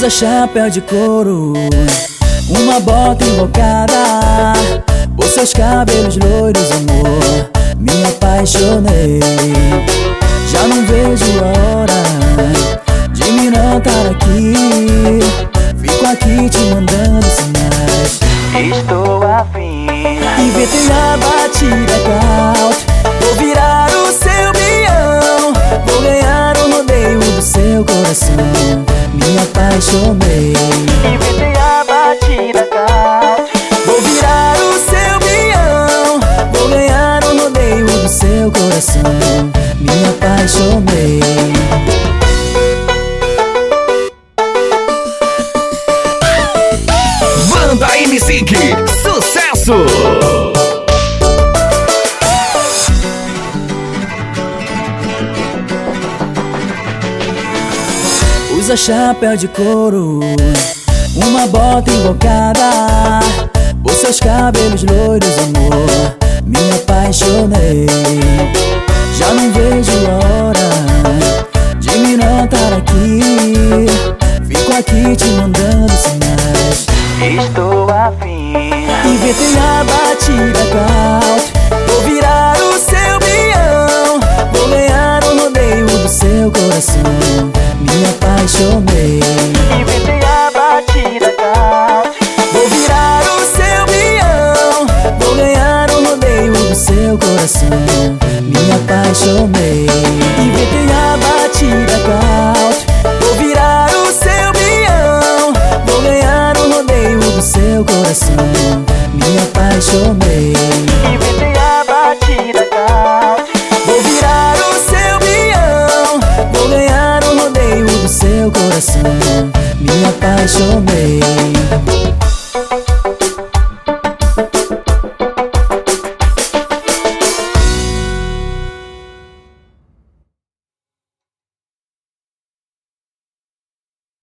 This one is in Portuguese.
Usa chapéu de couro, uma bota invocada Os seus cabelos loiros, amor, apaixonei. Já não vejo a hora de me notar aqui. Fico aqui te mandando sinais. Estou afim. Inventei a batida count Vou virar o seu peão Vou ganhar o rodeio do seu coração. Me apaixonei seu coração Me apaixonei. Banda M5, sucesso! Usa chapéu de couro, uma bota invocada. Os seus cabelos loiros, amor, Estou afim. Inventei a batida count Vou virar o seu peão. Vou ganhar o rodeio do seu coração. Me apaixonei. Inventei a batida count Vou virar o seu peão. Vou ganhar o rodeio do seu coração. Me apaixonei Ai 美